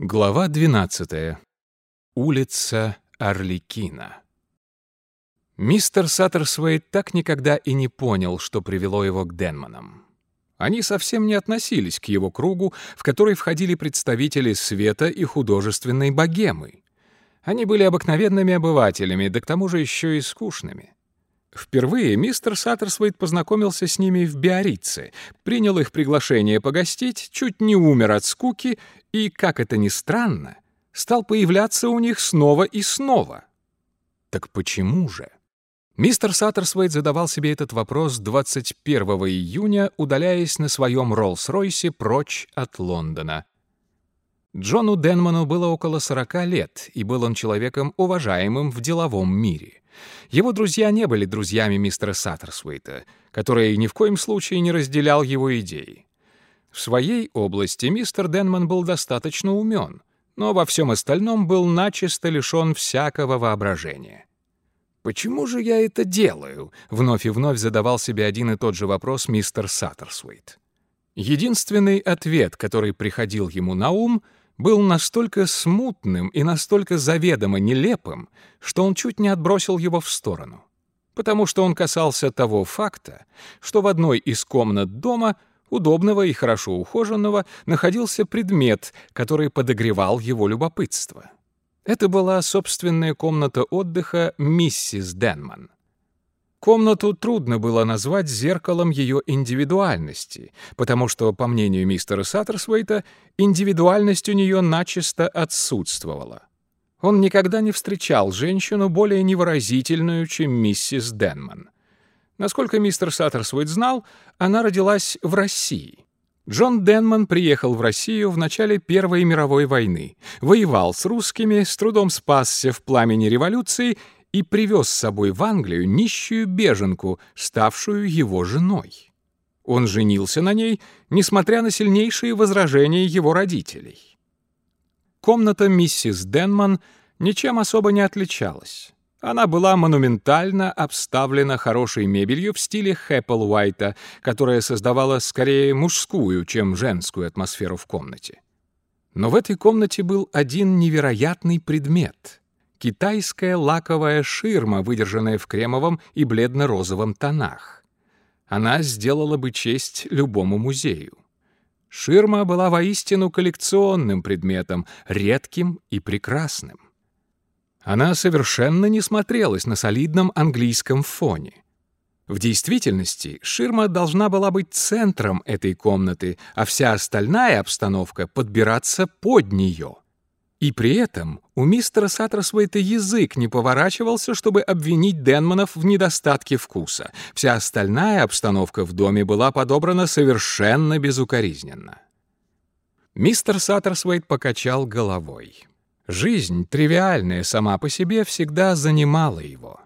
Глава 12. Улица Арлекина. Мистер Саттерсвейт так никогда и не понял, что привело его к Денманам. Они совсем не относились к его кругу, в который входили представители света и художественной богемы. Они были обыкновенными обывателями, да к тому же еще и скучными. Впервые мистер Саттерсвейт познакомился с ними в Биаррице, принял их приглашение погостить, чуть не умер от скуки и, как это ни странно, стал появляться у них снова и снова. Так почему же? Мистер Саттерсвейт задавал себе этот вопрос 21 июня, удаляясь на своем Роллс-Ройсе прочь от Лондона. Джону Денману было около 40 лет, и был он человеком уважаемым в деловом мире. Его друзья не были друзьями мистера Саттерсвейта, который ни в коем случае не разделял его идеи. В своей области мистер Денман был достаточно умен, но во всем остальном был начисто лишен всякого воображения. «Почему же я это делаю?» — вновь и вновь задавал себе один и тот же вопрос мистер Саттерсвейт. Единственный ответ, который приходил ему на ум — был настолько смутным и настолько заведомо нелепым, что он чуть не отбросил его в сторону. Потому что он касался того факта, что в одной из комнат дома, удобного и хорошо ухоженного, находился предмет, который подогревал его любопытство. Это была собственная комната отдыха миссис Денман. Комнату трудно было назвать зеркалом ее индивидуальности, потому что, по мнению мистера Саттерсвейта, индивидуальность у нее начисто отсутствовала. Он никогда не встречал женщину более невыразительную, чем миссис Денман. Насколько мистер Саттерсвейт знал, она родилась в России. Джон Денман приехал в Россию в начале Первой мировой войны, воевал с русскими, с трудом спасся в пламени революции и привез с собой в Англию нищую беженку, ставшую его женой. Он женился на ней, несмотря на сильнейшие возражения его родителей. Комната миссис Денман ничем особо не отличалась. Она была монументально обставлена хорошей мебелью в стиле Хэпплвайта, которая создавала скорее мужскую, чем женскую атмосферу в комнате. Но в этой комнате был один невероятный предмет китайская лаковая ширма, выдержанная в кремовом и бледно-розовом тонах. Она сделала бы честь любому музею. Ширма была воистину коллекционным предметом, редким и прекрасным. Она совершенно не смотрелась на солидном английском фоне. В действительности ширма должна была быть центром этой комнаты, а вся остальная обстановка подбираться под нее — и при этом у мистера Саттерсвейта язык не поворачивался, чтобы обвинить Денманов в недостатке вкуса. Вся остальная обстановка в доме была подобрана совершенно безукоризненно. Мистер Саттерсвейт покачал головой. Жизнь, тривиальная сама по себе, всегда занимала его.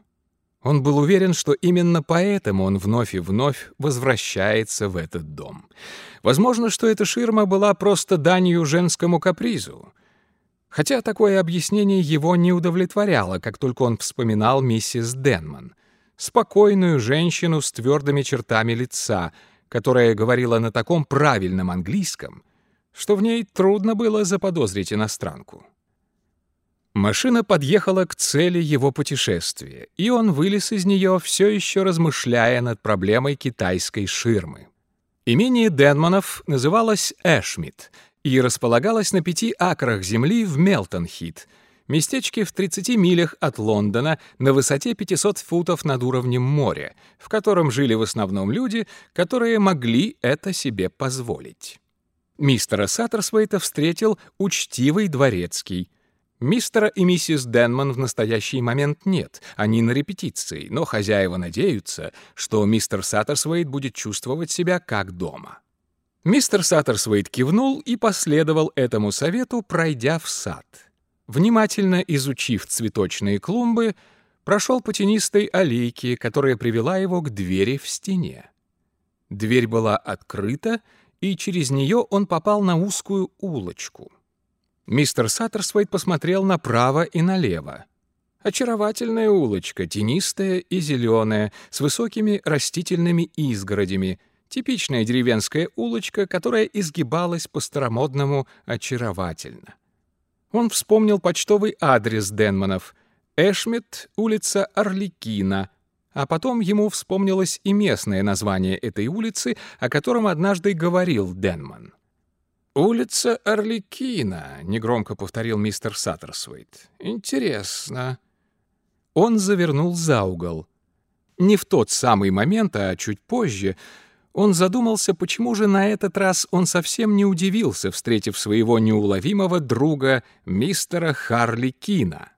Он был уверен, что именно поэтому он вновь и вновь возвращается в этот дом. Возможно, что эта ширма была просто данью женскому капризу. Хотя такое объяснение его не удовлетворяло, как только он вспоминал миссис Денман. Спокойную женщину с твердыми чертами лица, которая говорила на таком правильном английском, что в ней трудно было заподозрить иностранку. Машина подъехала к цели его путешествия, и он вылез из нее, все еще размышляя над проблемой китайской ширмы. Имение Денманов называлось Эшмит — и располагалась на пяти акрах земли в Мелтон-Хит, местечке в 30 милях от Лондона на высоте 500 футов над уровнем моря, в котором жили в основном люди, которые могли это себе позволить. Мистера Саттерсвейта встретил учтивый дворецкий. Мистера и миссис Денман в настоящий момент нет, они на репетиции, но хозяева надеются, что мистер Саттерсвейт будет чувствовать себя как дома. Мистер Саттерсвейт кивнул и последовал этому совету, пройдя в сад. Внимательно изучив цветочные клумбы, прошел по тенистой аллейке, которая привела его к двери в стене. Дверь была открыта, и через нее он попал на узкую улочку. Мистер Саттерсвейт посмотрел направо и налево. Очаровательная улочка, тенистая и зеленая, с высокими растительными изгородями — Типичная деревенская улочка, которая изгибалась по-старомодному очаровательно. Он вспомнил почтовый адрес Денманов — Эшмит, улица Орликина, а потом ему вспомнилось и местное название этой улицы, о котором однажды говорил Денман. «Улица Орликина», — негромко повторил мистер Саттерсвейт. «Интересно». Он завернул за угол. Не в тот самый момент, а чуть позже — он задумался, почему же на этот раз он совсем не удивился, встретив своего неуловимого друга мистера Харли Кина.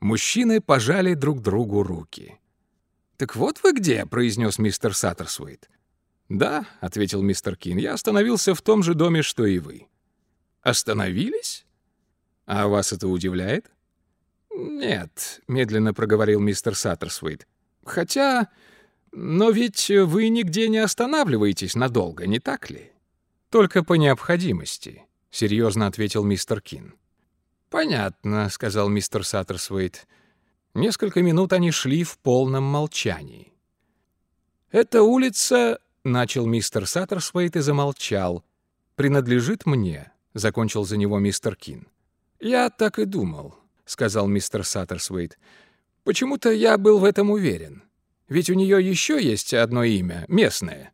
Мужчины пожали друг другу руки. «Так вот вы где?» — произнес мистер Саттерсуэйт. «Да», — ответил мистер Кин, — «я остановился в том же доме, что и вы». «Остановились? А вас это удивляет?» «Нет», — медленно проговорил мистер Саттерсуэйт. «Хотя но ведь вы нигде не останавливаетесь надолго, не так ли? Только по необходимости, серьезно ответил мистер Кин. Понятно, сказал мистер Саттерсвейт. Несколько минут они шли в полном молчании. Эта улица, начал мистер Саттерсвейт и замолчал. Принадлежит мне, закончил за него мистер Кин. Я так и думал, сказал мистер Саттерсвейт. Почему-то я был в этом уверен. Ведь у нее еще есть одно имя, местное.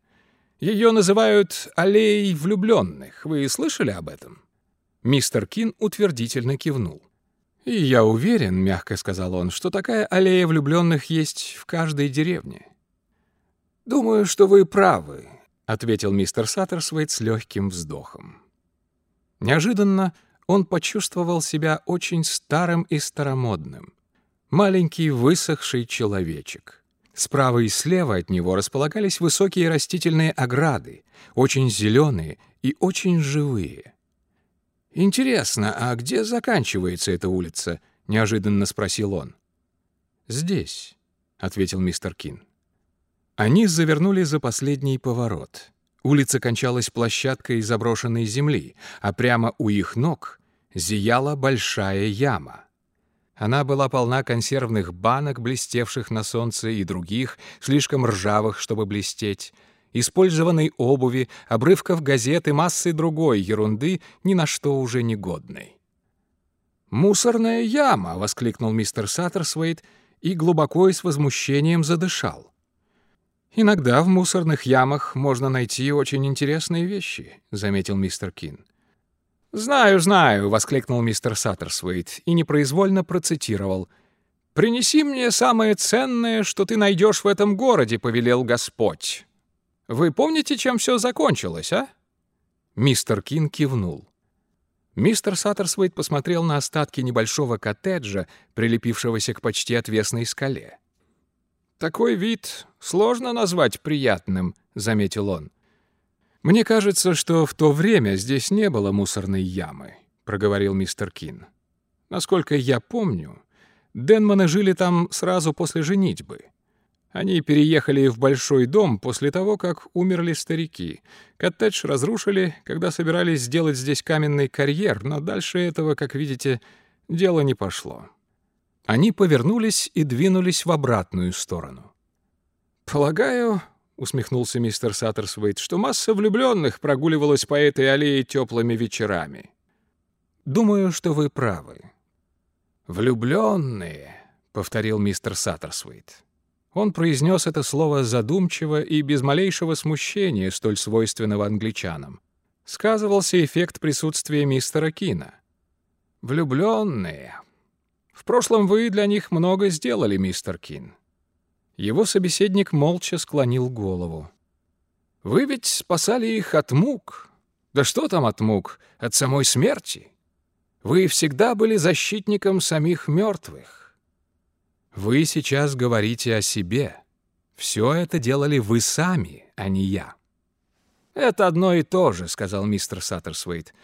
Ее называют «Аллеей влюбленных». Вы слышали об этом?» Мистер Кин утвердительно кивнул. «И я уверен, — мягко сказал он, — что такая аллея влюбленных есть в каждой деревне». «Думаю, что вы правы», — ответил мистер Саттерсвейт с легким вздохом. Неожиданно он почувствовал себя очень старым и старомодным. Маленький высохший человечек. Справа и слева от него располагались высокие растительные ограды, очень зеленые и очень живые. «Интересно, а где заканчивается эта улица?» — неожиданно спросил он. «Здесь», — ответил мистер Кин. Они завернули за последний поворот. Улица кончалась площадкой заброшенной земли, а прямо у их ног зияла большая яма — она была полна консервных банок, блестевших на солнце, и других, слишком ржавых, чтобы блестеть, использованной обуви, обрывков газет и массы другой ерунды, ни на что уже не годной. «Мусорная яма!» — воскликнул мистер Саттерсвейт и глубоко и с возмущением задышал. «Иногда в мусорных ямах можно найти очень интересные вещи», — заметил мистер Кин. «Знаю, знаю», — воскликнул мистер Саттерсвейт и непроизвольно процитировал. «Принеси мне самое ценное, что ты найдешь в этом городе», — повелел Господь. «Вы помните, чем все закончилось, а?» Мистер Кин кивнул. Мистер Саттерсвейт посмотрел на остатки небольшого коттеджа, прилепившегося к почти отвесной скале. «Такой вид сложно назвать приятным», — заметил он. «Мне кажется, что в то время здесь не было мусорной ямы», — проговорил мистер Кин. «Насколько я помню, Денманы жили там сразу после женитьбы. Они переехали в большой дом после того, как умерли старики. Коттедж разрушили, когда собирались сделать здесь каменный карьер, но дальше этого, как видите, дело не пошло». Они повернулись и двинулись в обратную сторону. «Полагаю, — усмехнулся мистер Саттерсвейт, что масса влюбленных прогуливалась по этой аллее теплыми вечерами. «Думаю, что вы правы». «Влюбленные», — повторил мистер Саттерсвейт. Он произнес это слово задумчиво и без малейшего смущения, столь свойственного англичанам. Сказывался эффект присутствия мистера Кина. «Влюбленные. В прошлом вы для них много сделали, мистер Кин. Его собеседник молча склонил голову. «Вы ведь спасали их от мук. Да что там от мук? От самой смерти. Вы всегда были защитником самих мертвых. Вы сейчас говорите о себе. Все это делали вы сами, а не я». «Это одно и то же», — сказал мистер Саттерсвейт.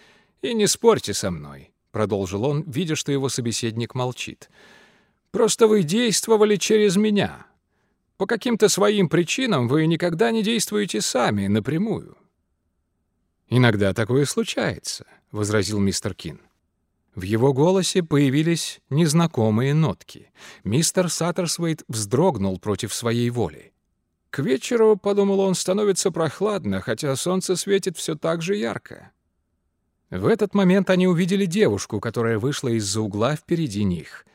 «И не спорьте со мной», — продолжил он, видя, что его собеседник молчит. «Просто вы действовали через меня». По каким-то своим причинам вы никогда не действуете сами, напрямую. «Иногда такое случается», — возразил мистер Кин. В его голосе появились незнакомые нотки. Мистер Саттерсвейт вздрогнул против своей воли. К вечеру, — подумал он, — становится прохладно, хотя солнце светит все так же ярко. В этот момент они увидели девушку, которая вышла из-за угла впереди них.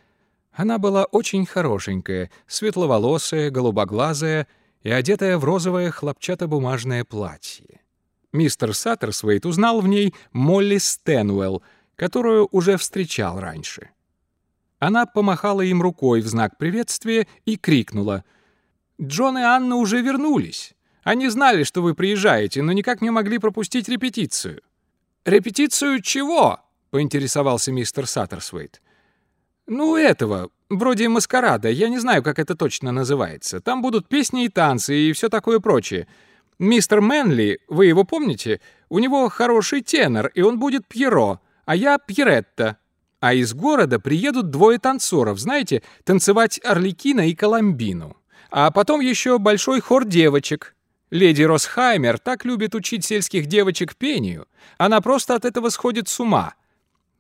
Она была очень хорошенькая, светловолосая, голубоглазая и одетая в розовое хлопчатобумажное платье. Мистер Саттерсвейт узнал в ней Молли Стэнуэлл, которую уже встречал раньше. Она помахала им рукой в знак приветствия и крикнула. «Джон и Анна уже вернулись. Они знали, что вы приезжаете, но никак не могли пропустить репетицию». «Репетицию чего?» — поинтересовался мистер Саттерсвейт. «Ну, этого, вроде маскарада, я не знаю, как это точно называется. Там будут песни и танцы и все такое прочее. Мистер Мэнли, вы его помните? У него хороший тенор, и он будет Пьеро, а я Пьеретта. А из города приедут двое танцоров, знаете, танцевать Орликина и Коломбину. А потом еще большой хор девочек. Леди Росхаймер так любит учить сельских девочек пению. Она просто от этого сходит с ума.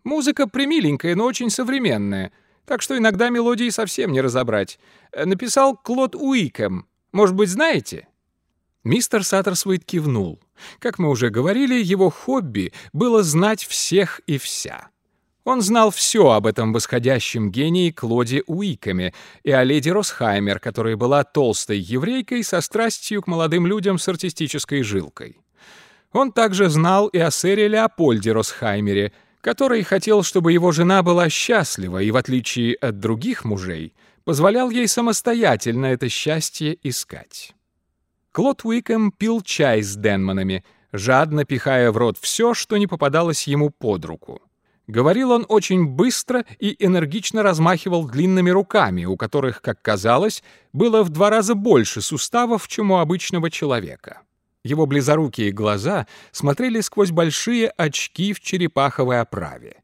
Музыка примиленькая, но очень современная, так что иногда мелодии совсем не разобрать. Э, написал Клод Уикэм. Может быть, знаете?» Мистер Саттерсвейт кивнул. Как мы уже говорили, его хобби было знать всех и вся. Он знал все об этом восходящем гении Клоде Уиками и о леди Росхаймер, которая была толстой еврейкой со страстью к молодым людям с артистической жилкой. Он также знал и о сэре Леопольде Росхаймере, который хотел, чтобы его жена была счастлива и, в отличие от других мужей, позволял ей самостоятельно это счастье искать. Клод Уикэм пил чай с Денманами, жадно пихая в рот все, что не попадалось ему под руку. Говорил он очень быстро и энергично размахивал длинными руками, у которых, как казалось, было в два раза больше суставов, чем у обычного человека. Его близорукие глаза смотрели сквозь большие очки в черепаховой оправе.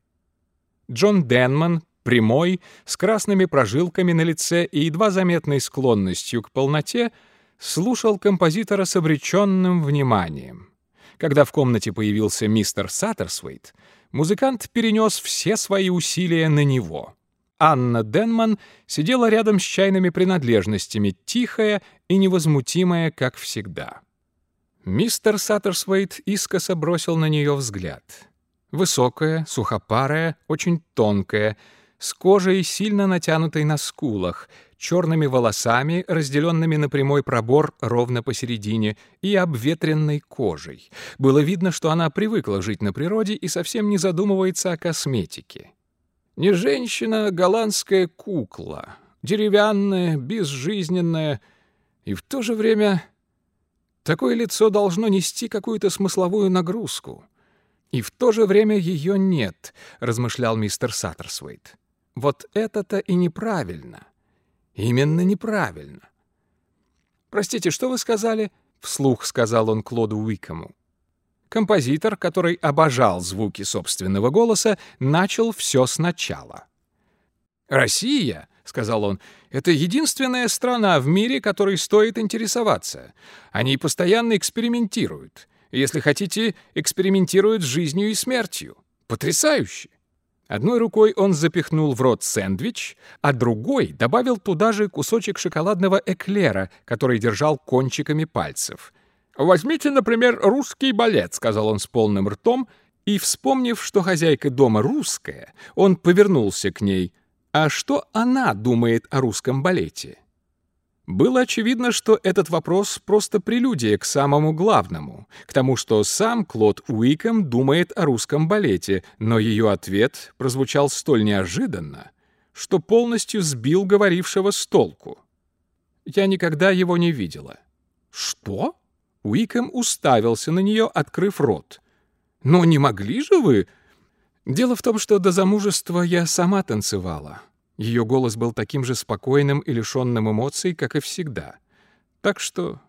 Джон Денман, прямой, с красными прожилками на лице и едва заметной склонностью к полноте, слушал композитора с обреченным вниманием. Когда в комнате появился мистер Саттерсвейт, музыкант перенес все свои усилия на него. Анна Денман сидела рядом с чайными принадлежностями, тихая и невозмутимая, как всегда. Мистер Саттерсвейт искоса бросил на нее взгляд. Высокая, сухопарая, очень тонкая, с кожей, сильно натянутой на скулах, черными волосами, разделенными на прямой пробор ровно посередине, и обветренной кожей. Было видно, что она привыкла жить на природе и совсем не задумывается о косметике. Не женщина, а голландская кукла, деревянная, безжизненная, и в то же время такое лицо должно нести какую-то смысловую нагрузку. И в то же время ее нет, размышлял мистер Саттерсвейт. Вот это-то и неправильно. Именно неправильно. «Простите, что вы сказали?» — вслух сказал он Клоду Уикому. Композитор, который обожал звуки собственного голоса, начал все сначала. «Россия», — сказал он, — «это единственная страна в мире, которой стоит интересоваться. Они постоянно экспериментируют. Если хотите, экспериментируют с жизнью и смертью. Потрясающе! Одной рукой он запихнул в рот сэндвич, а другой добавил туда же кусочек шоколадного эклера, который держал кончиками пальцев. «Возьмите, например, русский балет», — сказал он с полным ртом, и, вспомнив, что хозяйка дома русская, он повернулся к ней. «А что она думает о русском балете?» Было очевидно, что этот вопрос просто прелюдия к самому главному, к тому, что сам Клод Уиком думает о русском балете, но ее ответ прозвучал столь неожиданно, что полностью сбил говорившего с толку. Я никогда его не видела. «Что?» Уиком уставился на нее, открыв рот. «Но не могли же вы...» «Дело в том, что до замужества я сама танцевала». Ее голос был таким же спокойным и лишенным эмоций, как и всегда. Так что...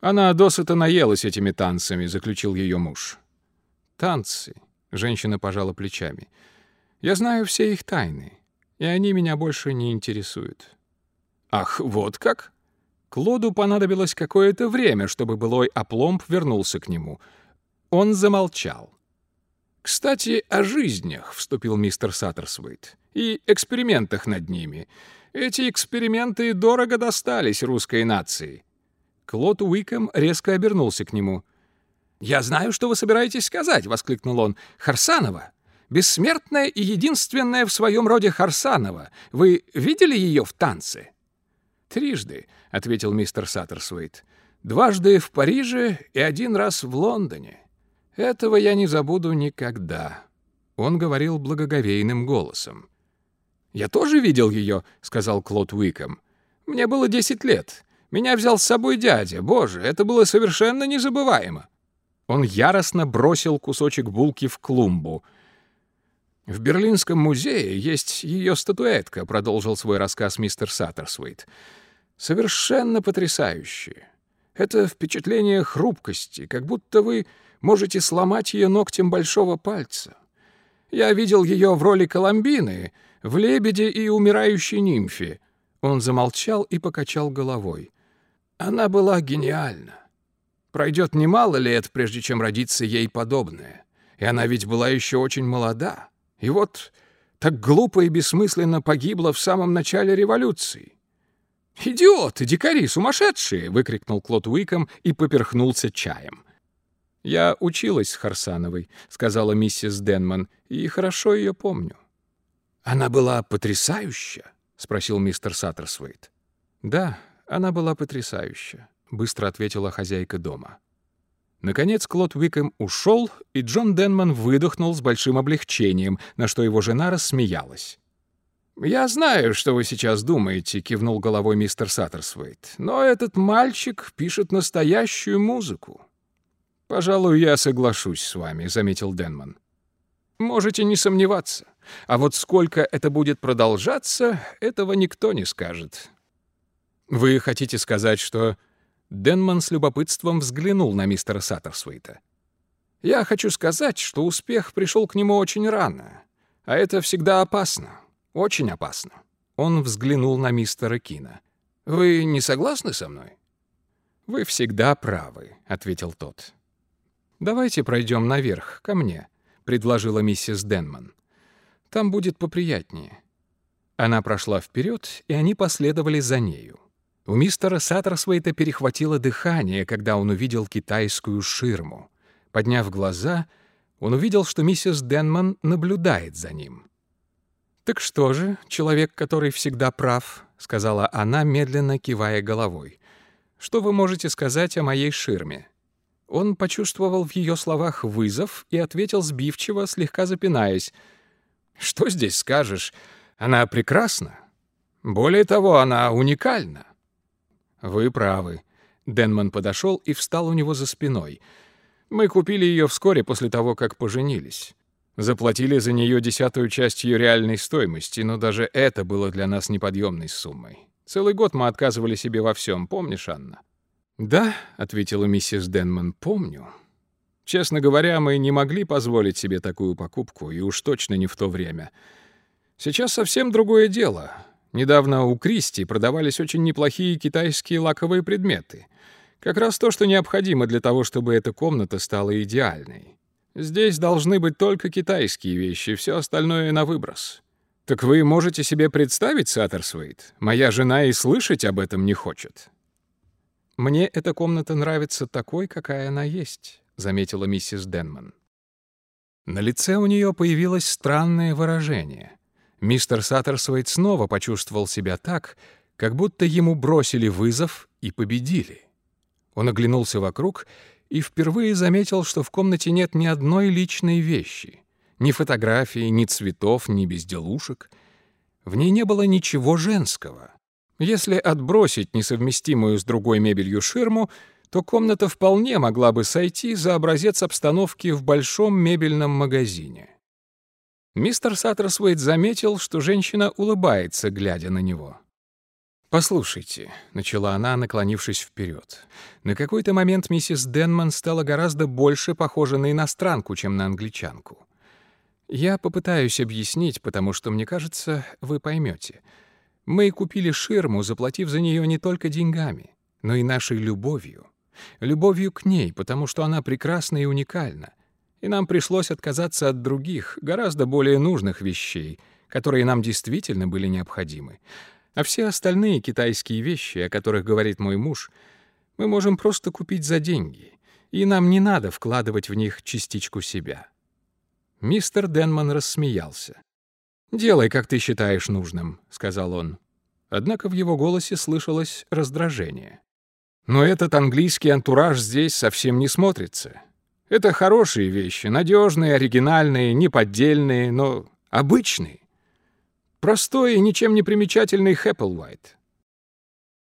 Она досыта наелась этими танцами, заключил ее муж. Танцы. Женщина пожала плечами. Я знаю все их тайны, и они меня больше не интересуют. Ах, вот как? Клоду понадобилось какое-то время, чтобы былой опломб вернулся к нему. Он замолчал. «Кстати, о жизнях», — вступил мистер Саттерсвейт и экспериментах над ними. Эти эксперименты дорого достались русской нации». Клод Уиком резко обернулся к нему. «Я знаю, что вы собираетесь сказать», — воскликнул он. «Харсанова! Бессмертная и единственная в своем роде Харсанова. Вы видели ее в танце?» «Трижды», — ответил мистер Саттерсвейт. «Дважды в Париже и один раз в Лондоне. Этого я не забуду никогда». Он говорил благоговейным голосом. «Я тоже видел ее», — сказал Клод Уиком. «Мне было десять лет. Меня взял с собой дядя. Боже, это было совершенно незабываемо». Он яростно бросил кусочек булки в клумбу. «В Берлинском музее есть ее статуэтка», — продолжил свой рассказ мистер Саттерсвейт. «Совершенно потрясающая. Это впечатление хрупкости, как будто вы можете сломать ее ногтем большого пальца. Я видел ее в роли Коломбины, в «Лебеде и умирающей нимфе». Он замолчал и покачал головой. Она была гениальна. Пройдет немало лет, прежде чем родится ей подобное. И она ведь была еще очень молода. И вот так глупо и бессмысленно погибла в самом начале революции. «Идиоты, дикари, сумасшедшие!» — выкрикнул Клод Уиком и поперхнулся чаем. «Я училась с Харсановой», — сказала миссис Денман, — «и хорошо ее помню». «Она была потрясающая?» — спросил мистер Саттерсвейт. «Да, она была потрясающая», — быстро ответила хозяйка дома. Наконец Клод Уикэм ушел, и Джон Денман выдохнул с большим облегчением, на что его жена рассмеялась. «Я знаю, что вы сейчас думаете», — кивнул головой мистер Саттерсвейт. «Но этот мальчик пишет настоящую музыку». «Пожалуй, я соглашусь с вами», — заметил Денман. «Можете не сомневаться. А вот сколько это будет продолжаться, этого никто не скажет. Вы хотите сказать, что Денман с любопытством взглянул на мистера Саттерсвейта. «Я хочу сказать, что успех пришел к нему очень рано, а это всегда опасно, очень опасно». Он взглянул на мистера Кина. «Вы не согласны со мной?» «Вы всегда правы», — ответил тот. «Давайте пройдем наверх, ко мне», — предложила миссис Денман. «Там будет поприятнее». Она прошла вперед, и они последовали за нею. У мистера Саттерсвейта перехватило дыхание, когда он увидел китайскую ширму. Подняв глаза, он увидел, что миссис Денман наблюдает за ним. «Так что же, человек, который всегда прав», — сказала она, медленно кивая головой. «Что вы можете сказать о моей ширме?» Он почувствовал в ее словах вызов и ответил сбивчиво, слегка запинаясь. «Что здесь скажешь? Она прекрасна. Более того, она уникальна. «Вы правы». Денман подошел и встал у него за спиной. «Мы купили ее вскоре после того, как поженились. Заплатили за нее десятую часть ее реальной стоимости, но даже это было для нас неподъемной суммой. Целый год мы отказывали себе во всем, помнишь, Анна?» «Да», — ответила миссис Денман, — «помню». Честно говоря, мы не могли позволить себе такую покупку, и уж точно не в то время. Сейчас совсем другое дело. Недавно у Кристи продавались очень неплохие китайские лаковые предметы. Как раз то, что необходимо для того, чтобы эта комната стала идеальной. Здесь должны быть только китайские вещи, все остальное на выброс. Так вы можете себе представить, Саттерсвейт? Моя жена и слышать об этом не хочет. Мне эта комната нравится такой, какая она есть, заметила миссис Денман. На лице у нее появилось странное выражение. Мистер Саттерсвейт снова почувствовал себя так, как будто ему бросили вызов и победили. Он оглянулся вокруг и впервые заметил, что в комнате нет ни одной личной вещи, ни фотографии, ни цветов, ни безделушек. В ней не было ничего женского. Если отбросить несовместимую с другой мебелью ширму, то комната вполне могла бы сойти за образец обстановки в большом мебельном магазине. Мистер Саттерсвейт заметил, что женщина улыбается, глядя на него. «Послушайте», — начала она, наклонившись вперед. На какой-то момент миссис Денман стала гораздо больше похожа на иностранку, чем на англичанку. Я попытаюсь объяснить, потому что, мне кажется, вы поймете. Мы купили ширму, заплатив за нее не только деньгами, но и нашей любовью. Любовью к ней, потому что она прекрасна и уникальна и нам пришлось отказаться от других, гораздо более нужных вещей, которые нам действительно были необходимы. А все остальные китайские вещи, о которых говорит мой муж, мы можем просто купить за деньги. и нам не надо вкладывать в них частичку себя». Мистер Денман рассмеялся. «Делай, как ты считаешь нужным», — сказал он. Однако в его голосе слышалось раздражение. «Но этот английский антураж здесь совсем не смотрится. Это хорошие вещи, надежные, оригинальные, неподдельные, но обычные. Простой и ничем не примечательный Хэпплвайт».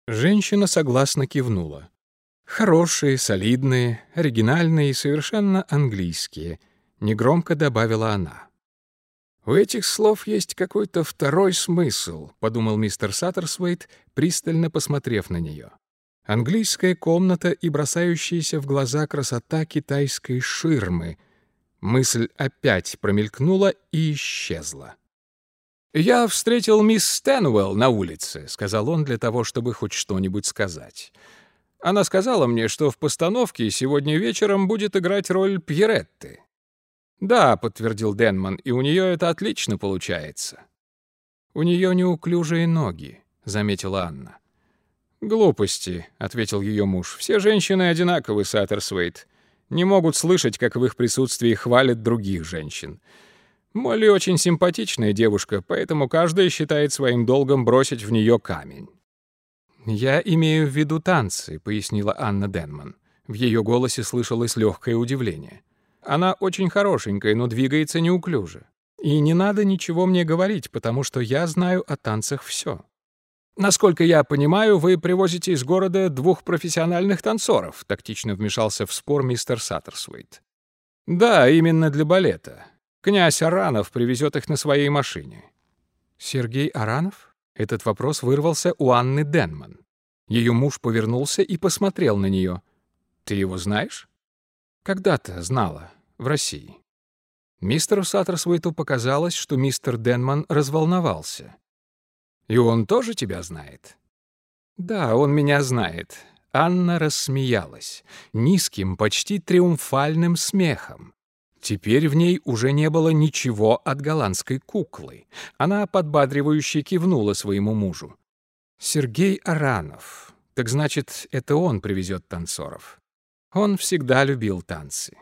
Женщина согласно кивнула. «Хорошие, солидные, оригинальные и совершенно английские», — негромко добавила она. «У этих слов есть какой-то второй смысл», — подумал мистер Саттерсвейт, пристально посмотрев на нее. Английская комната и бросающаяся в глаза красота китайской ширмы. Мысль опять промелькнула и исчезла. «Я встретил мисс Стэнуэлл на улице», — сказал он для того, чтобы хоть что-нибудь сказать. «Она сказала мне, что в постановке сегодня вечером будет играть роль Пьеретты. «Да», — подтвердил Денман, — «и у нее это отлично получается». «У нее неуклюжие ноги», — заметила Анна. «Глупости», — ответил ее муж. «Все женщины одинаковы, Саттерсвейт. Не могут слышать, как в их присутствии хвалят других женщин. Молли очень симпатичная девушка, поэтому каждая считает своим долгом бросить в нее камень». «Я имею в виду танцы», — пояснила Анна Денман. В ее голосе слышалось легкое удивление. Она очень хорошенькая, но двигается неуклюже. И не надо ничего мне говорить, потому что я знаю о танцах все. Насколько я понимаю, вы привозите из города двух профессиональных танцоров, тактично вмешался в спор мистер Саттерсвейт. Да, именно для балета. Князь Аранов привезет их на своей машине. Сергей Аранов? Этот вопрос вырвался у Анны Денман. Ее муж повернулся и посмотрел на нее. Ты его знаешь? Когда-то знала, в России. Мистеру Саттерсуиту показалось, что мистер Денман разволновался. «И он тоже тебя знает?» «Да, он меня знает». Анна рассмеялась, низким, почти триумфальным смехом. Теперь в ней уже не было ничего от голландской куклы. Она подбадривающе кивнула своему мужу. «Сергей Аранов. Так значит, это он привезет танцоров. Он всегда любил танцы.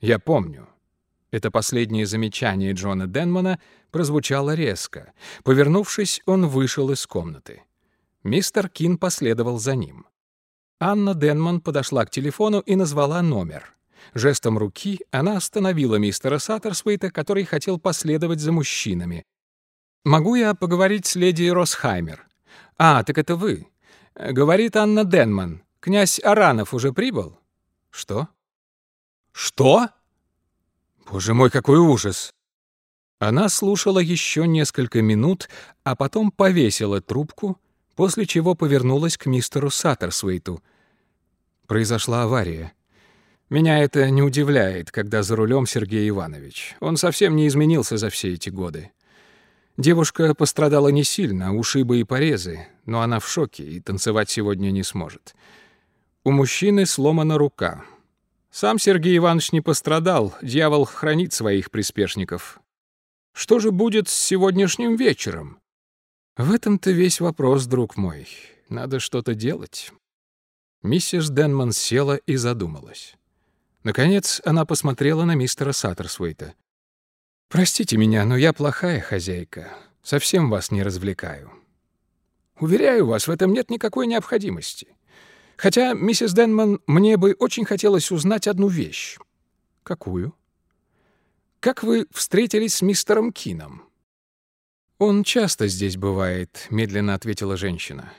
Я помню. Это последнее замечание Джона Денмана прозвучало резко. Повернувшись, он вышел из комнаты. Мистер Кин последовал за ним. Анна Денман подошла к телефону и назвала номер. Жестом руки она остановила мистера Саттерсвейта, который хотел последовать за мужчинами. «Могу я поговорить с леди Росхаймер?» «А, так это вы», — говорит Анна Денман. Князь Аранов уже прибыл? Что? Что? Боже мой, какой ужас! Она слушала еще несколько минут, а потом повесила трубку, после чего повернулась к мистеру Саттерсвейту. Произошла авария. Меня это не удивляет, когда за рулем Сергей Иванович. Он совсем не изменился за все эти годы. Девушка пострадала не сильно, ушибы и порезы, но она в шоке и танцевать сегодня не сможет. У мужчины сломана рука. Сам Сергей Иванович не пострадал, дьявол хранит своих приспешников. Что же будет с сегодняшним вечером? В этом-то весь вопрос, друг мой. Надо что-то делать. Миссис Денман села и задумалась. Наконец она посмотрела на мистера Саттерсвейта. «Простите меня, но я плохая хозяйка. Совсем вас не развлекаю. Уверяю вас, в этом нет никакой необходимости. Хотя, миссис Денман, мне бы очень хотелось узнать одну вещь. Какую? Как вы встретились с мистером Кином? Он часто здесь бывает, медленно ответила женщина.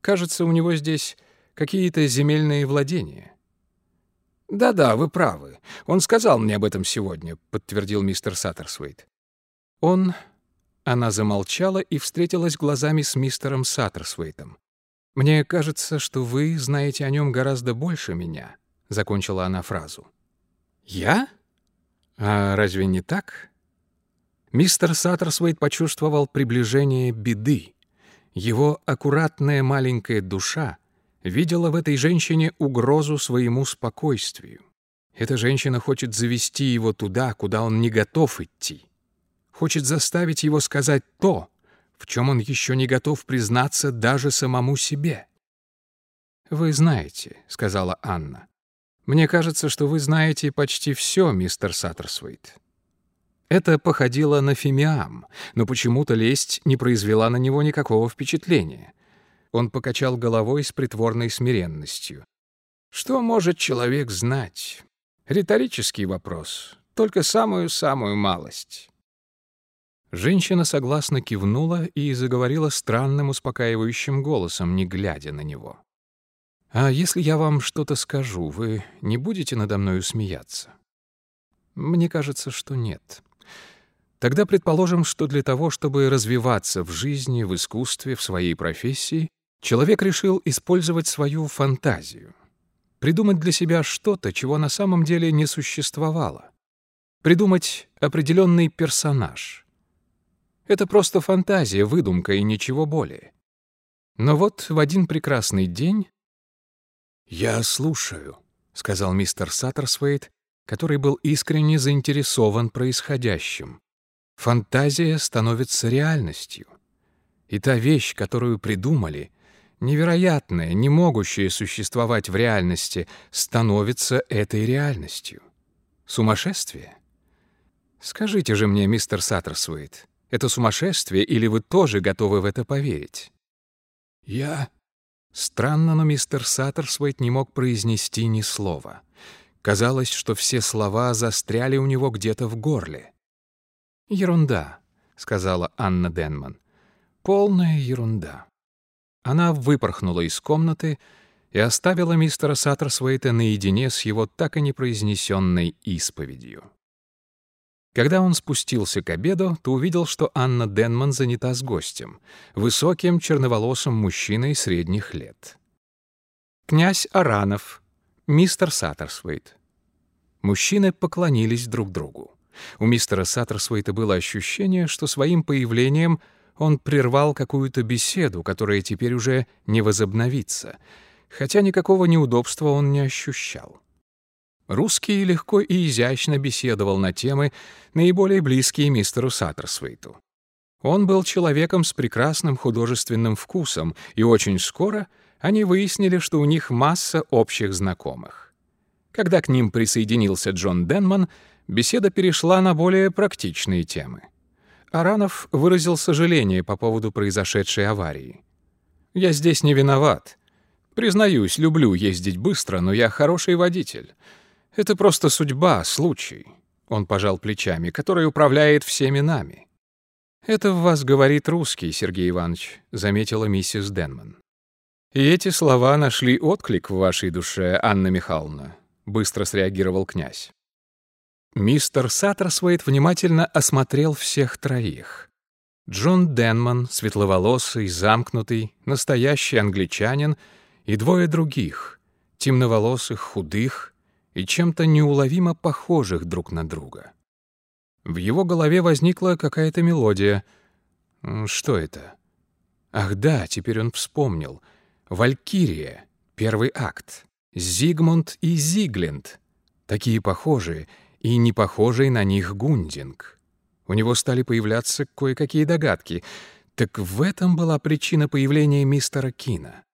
Кажется, у него здесь какие-то земельные владения. Да-да, вы правы. Он сказал мне об этом сегодня, подтвердил мистер Саттерсвейт. Он она замолчала и встретилась глазами с мистером Саттерсвейтом. «Мне кажется, что вы знаете о нем гораздо больше меня», — закончила она фразу. «Я? А разве не так?» Мистер Саттерсвейт почувствовал приближение беды. Его аккуратная маленькая душа видела в этой женщине угрозу своему спокойствию. Эта женщина хочет завести его туда, куда он не готов идти. Хочет заставить его сказать то, в чем он еще не готов признаться даже самому себе. «Вы знаете», — сказала Анна. Мне кажется, что вы знаете почти все, мистер Саттерсвейт. Это походило на фимиам, но почему-то лесть не произвела на него никакого впечатления. Он покачал головой с притворной смиренностью. Что может человек знать? Риторический вопрос, только самую-самую малость. Женщина согласно кивнула и заговорила странным успокаивающим голосом, не глядя на него. «А если я вам что-то скажу, вы не будете надо мною смеяться?» «Мне кажется, что нет. Тогда предположим, что для того, чтобы развиваться в жизни, в искусстве, в своей профессии, человек решил использовать свою фантазию, придумать для себя что-то, чего на самом деле не существовало, придумать определенный персонаж. Это просто фантазия, выдумка и ничего более. Но вот в один прекрасный день «Я слушаю», — сказал мистер Саттерсвейт, который был искренне заинтересован происходящим. Фантазия становится реальностью. И та вещь, которую придумали, невероятная, не могущая существовать в реальности, становится этой реальностью. Сумасшествие? Скажите же мне, мистер Саттерсвейт, это сумасшествие или вы тоже готовы в это поверить? Я Странно, но мистер Саттерсвейт не мог произнести ни слова. Казалось, что все слова застряли у него где-то в горле. «Ерунда», — сказала Анна Денман. «Полная ерунда». Она выпорхнула из комнаты и оставила мистера Саттерсвейта наедине с его так и непроизнесенной исповедью. Когда он спустился к обеду, то увидел, что Анна Денман занята с гостем, высоким черноволосым мужчиной средних лет. «Князь Аранов, мистер Саттерсвейт». Мужчины поклонились друг другу. У мистера Саттерсвейта было ощущение, что своим появлением он прервал какую-то беседу, которая теперь уже не возобновится, хотя никакого неудобства он не ощущал. Русский легко и изящно беседовал на темы, наиболее близкие мистеру Саттерсвейту. Он был человеком с прекрасным художественным вкусом, и очень скоро они выяснили, что у них масса общих знакомых. Когда к ним присоединился Джон Денман, беседа перешла на более практичные темы. Аранов выразил сожаление по поводу произошедшей аварии. «Я здесь не виноват. Признаюсь, люблю ездить быстро, но я хороший водитель. Это просто судьба, случай. Он пожал плечами, который управляет всеми нами. Это в вас говорит русский, Сергей Иванович, заметила миссис Денман. И эти слова нашли отклик в вашей душе, Анна Михайловна, быстро среагировал князь. Мистер Саттерсвейт внимательно осмотрел всех троих. Джон Денман, светловолосый, замкнутый, настоящий англичанин, и двое других, темноволосых, худых, и чем-то неуловимо похожих друг на друга. В его голове возникла какая-то мелодия. Что это? Ах да, теперь он вспомнил. «Валькирия», первый акт. Зигмунд и Зигленд. Такие похожие, и не похожий на них Гундинг. У него стали появляться кое-какие догадки. Так в этом была причина появления мистера Кина.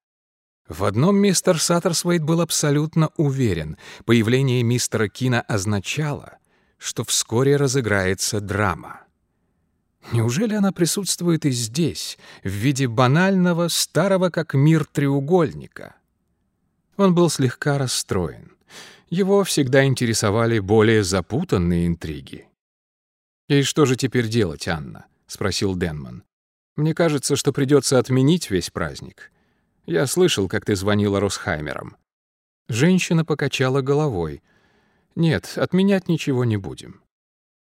В одном мистер Саттерсвейт был абсолютно уверен. Появление мистера Кина означало, что вскоре разыграется драма. Неужели она присутствует и здесь, в виде банального, старого как мир треугольника? Он был слегка расстроен. Его всегда интересовали более запутанные интриги. «И что же теперь делать, Анна?» — спросил Денман. «Мне кажется, что придется отменить весь праздник. Я слышал, как ты звонила Росхаймерам». Женщина покачала головой. «Нет, отменять ничего не будем.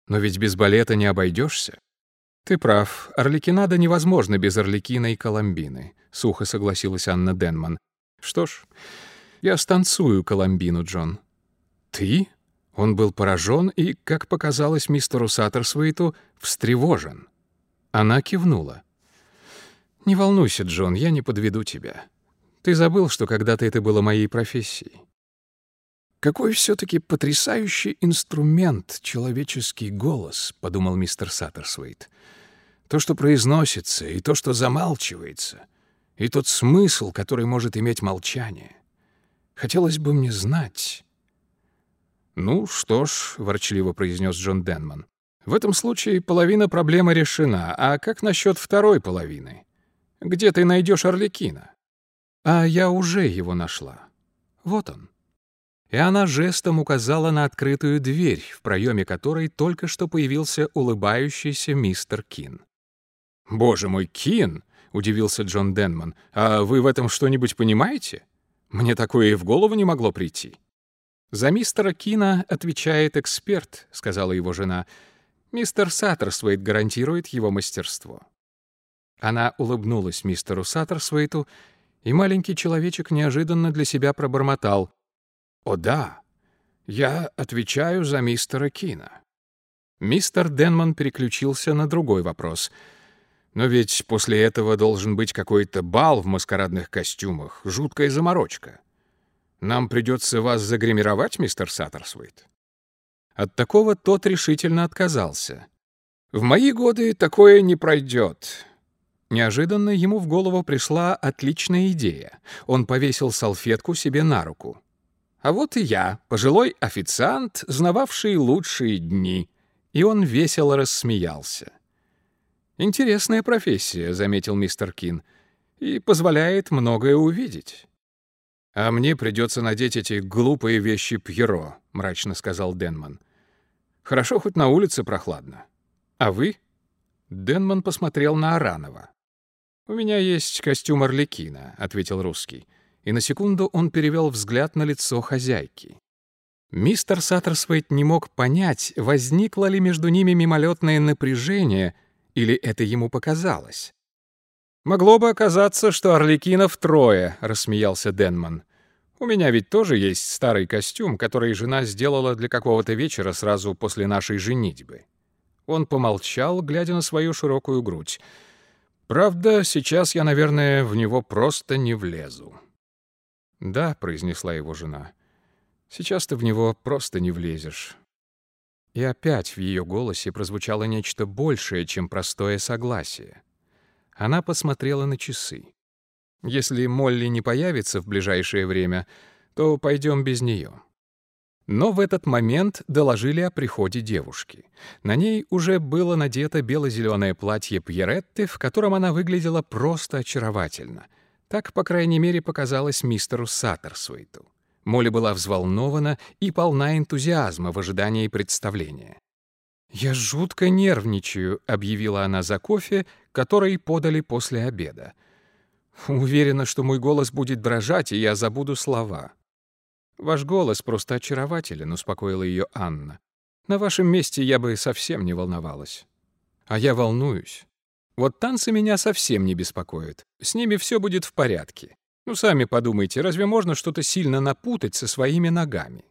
Но ведь без балета не обойдешься. «Ты прав. Орликинада невозможно без Орликина и Коломбины», — сухо согласилась Анна Денман. «Что ж, я станцую Коломбину, Джон». «Ты?» Он был поражен и, как показалось мистеру Саттерсвейту, встревожен. Она кивнула. «Не волнуйся, Джон, я не подведу тебя. Ты забыл, что когда-то это было моей профессией. Какой все-таки потрясающий инструмент человеческий голос, подумал мистер Саттерсвейт. То, что произносится, и то, что замалчивается, и тот смысл, который может иметь молчание. Хотелось бы мне знать, «Ну что ж», — ворчливо произнес Джон Денман, «в этом случае половина проблемы решена, а как насчет второй половины? Где ты найдешь Орликина?» «А я уже его нашла. Вот он». И она жестом указала на открытую дверь, в проеме которой только что появился улыбающийся мистер Кин. «Боже мой, Кин!» — удивился Джон Денман. «А вы в этом что-нибудь понимаете? Мне такое и в голову не могло прийти». «За мистера Кина отвечает эксперт», — сказала его жена. «Мистер Саттерсвейт гарантирует его мастерство». Она улыбнулась мистеру Саттерсвейту, и маленький человечек неожиданно для себя пробормотал. «О да, я отвечаю за мистера Кина». Мистер Денман переключился на другой вопрос. «Но ведь после этого должен быть какой-то бал в маскарадных костюмах, жуткая заморочка. Нам придется вас загримировать, мистер Саттерсвейт?» От такого тот решительно отказался. «В мои годы такое не пройдет». Неожиданно ему в голову пришла отличная идея. Он повесил салфетку себе на руку. «А вот и я, пожилой официант, знававший лучшие дни». И он весело рассмеялся. «Интересная профессия», — заметил мистер Кин, — «и позволяет многое увидеть». «А мне придется надеть эти глупые вещи Пьеро», — мрачно сказал Денман. «Хорошо, хоть на улице прохладно. А вы?» Денман посмотрел на Аранова. «У меня есть костюм Орликина», — ответил русский. И на секунду он перевел взгляд на лицо хозяйки. Мистер Саттерсвейт не мог понять, возникло ли между ними мимолетное напряжение, или это ему показалось. «Могло бы оказаться, что Орликинов трое», — рассмеялся Денман. «У меня ведь тоже есть старый костюм, который жена сделала для какого-то вечера сразу после нашей женитьбы». Он помолчал, глядя на свою широкую грудь. «Правда, сейчас я, наверное, в него просто не влезу». «Да», — произнесла его жена, — «сейчас ты в него просто не влезешь». И опять в ее голосе прозвучало нечто большее, чем простое согласие. Она посмотрела на часы. «Если Молли не появится в ближайшее время, то пойдем без нее». Но в этот момент доложили о приходе девушки. На ней уже было надето бело-зеленое платье Пьеретты, в котором она выглядела просто очаровательно. Так, по крайней мере, показалось мистеру Саттерсуиту. Молли была взволнована и полна энтузиазма в ожидании представления. «Я жутко нервничаю», — объявила она за кофе, который подали после обеда. «Уверена, что мой голос будет дрожать, и я забуду слова». «Ваш голос просто очарователен», — успокоила ее Анна. «На вашем месте я бы совсем не волновалась». «А я волнуюсь. Вот танцы меня совсем не беспокоят. С ними все будет в порядке. Ну, сами подумайте, разве можно что-то сильно напутать со своими ногами?»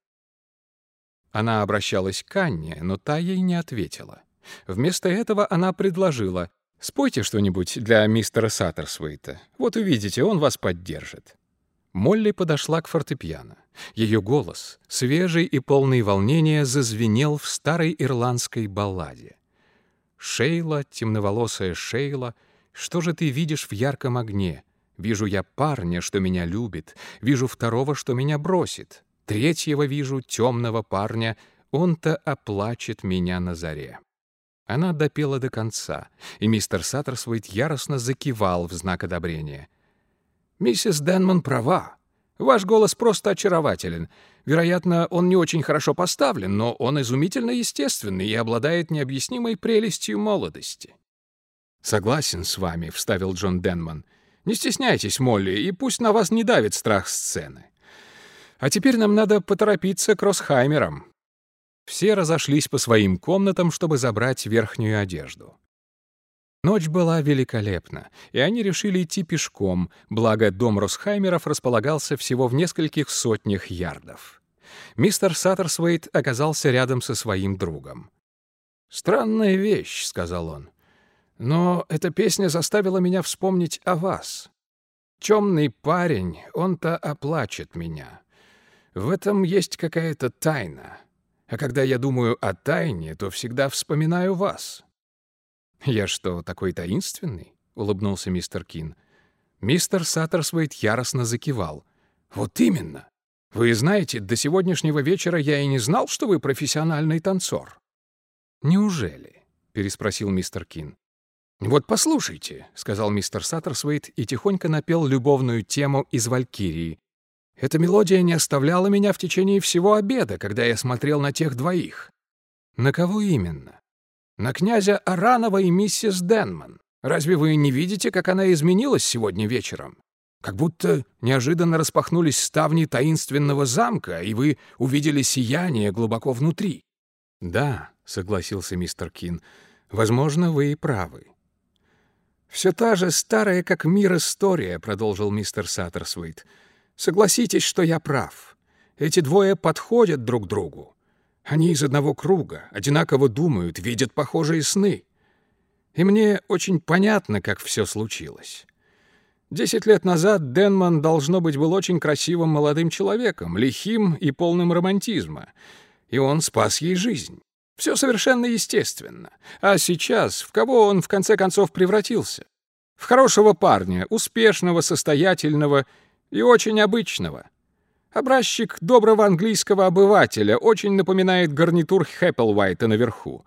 Она обращалась к Анне, но та ей не ответила. Вместо этого она предложила «Спойте что-нибудь для мистера Саттерсвейта. Вот увидите, он вас поддержит». Молли подошла к фортепиано. Ее голос, свежий и полный волнения, зазвенел в старой ирландской балладе. «Шейла, темноволосая Шейла, что же ты видишь в ярком огне? Вижу я парня, что меня любит, вижу второго, что меня бросит. Третьего вижу, темного парня, он-то оплачет меня на заре». Она допела до конца, и мистер Саттерсвейт яростно закивал в знак одобрения. «Миссис Денман права. Ваш голос просто очарователен. Вероятно, он не очень хорошо поставлен, но он изумительно естественный и обладает необъяснимой прелестью молодости». «Согласен с вами», — вставил Джон Денман. «Не стесняйтесь, Молли, и пусть на вас не давит страх сцены. А теперь нам надо поторопиться к Росхаймерам». Все разошлись по своим комнатам, чтобы забрать верхнюю одежду. Ночь была великолепна, и они решили идти пешком, благо дом Росхаймеров располагался всего в нескольких сотнях ярдов. Мистер Саттерсвейт оказался рядом со своим другом. «Странная вещь», — сказал он. «Но эта песня заставила меня вспомнить о вас. Темный парень, он-то оплачет меня. В этом есть какая-то тайна. А когда я думаю о тайне, то всегда вспоминаю вас». «Я что, такой таинственный?» — улыбнулся мистер Кин. Мистер Саттерсвейт яростно закивал. «Вот именно. Вы знаете, до сегодняшнего вечера я и не знал, что вы профессиональный танцор». «Неужели?» — переспросил мистер Кин. «Вот послушайте», — сказал мистер Саттерсвейт и тихонько напел любовную тему из «Валькирии». «Эта мелодия не оставляла меня в течение всего обеда, когда я смотрел на тех двоих». «На кого именно?» «На князя Аранова и миссис Денман. Разве вы не видите, как она изменилась сегодня вечером? Как будто неожиданно распахнулись ставни таинственного замка, и вы увидели сияние глубоко внутри». «Да», — согласился мистер Кин, — «возможно, вы и правы». «Все та же старая, как мир, история», — продолжил мистер Саттерсвейт. «Согласитесь, что я прав. Эти двое подходят друг другу. Они из одного круга, одинаково думают, видят похожие сны. И мне очень понятно, как все случилось. Десять лет назад Денман, должно быть, был очень красивым молодым человеком, лихим и полным романтизма, и он спас ей жизнь. Все совершенно естественно. А сейчас в кого он в конце концов превратился? В хорошего парня, успешного, состоятельного и очень обычного. Образчик доброго английского обывателя очень напоминает гарнитур Хэпплвайта наверху.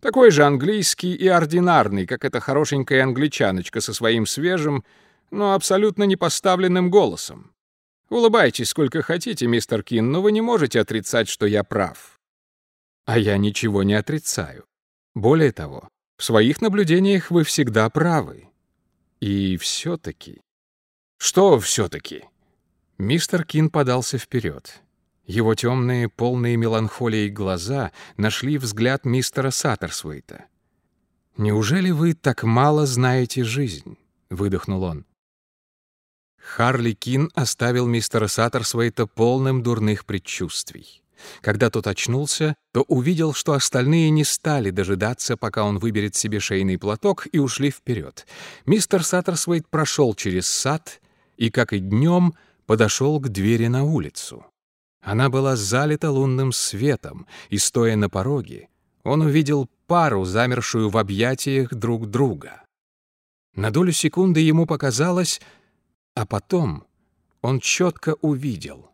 Такой же английский и ординарный, как эта хорошенькая англичаночка со своим свежим, но абсолютно непоставленным голосом. Улыбайтесь сколько хотите, мистер Кин, но вы не можете отрицать, что я прав. А я ничего не отрицаю. Более того, в своих наблюдениях вы всегда правы. И все-таки... Что все-таки? Мистер Кин подался вперед. Его темные, полные меланхолии глаза нашли взгляд мистера Саттерсвейта. «Неужели вы так мало знаете жизнь?» — выдохнул он. Харли Кин оставил мистера Саттерсвейта полным дурных предчувствий. Когда тот очнулся, то увидел, что остальные не стали дожидаться, пока он выберет себе шейный платок, и ушли вперед. Мистер Саттерсвейт прошел через сад и, как и днем, подошел к двери на улицу. Она была залита лунным светом, и, стоя на пороге, он увидел пару, замершую в объятиях друг друга. На долю секунды ему показалось, а потом он четко увидел —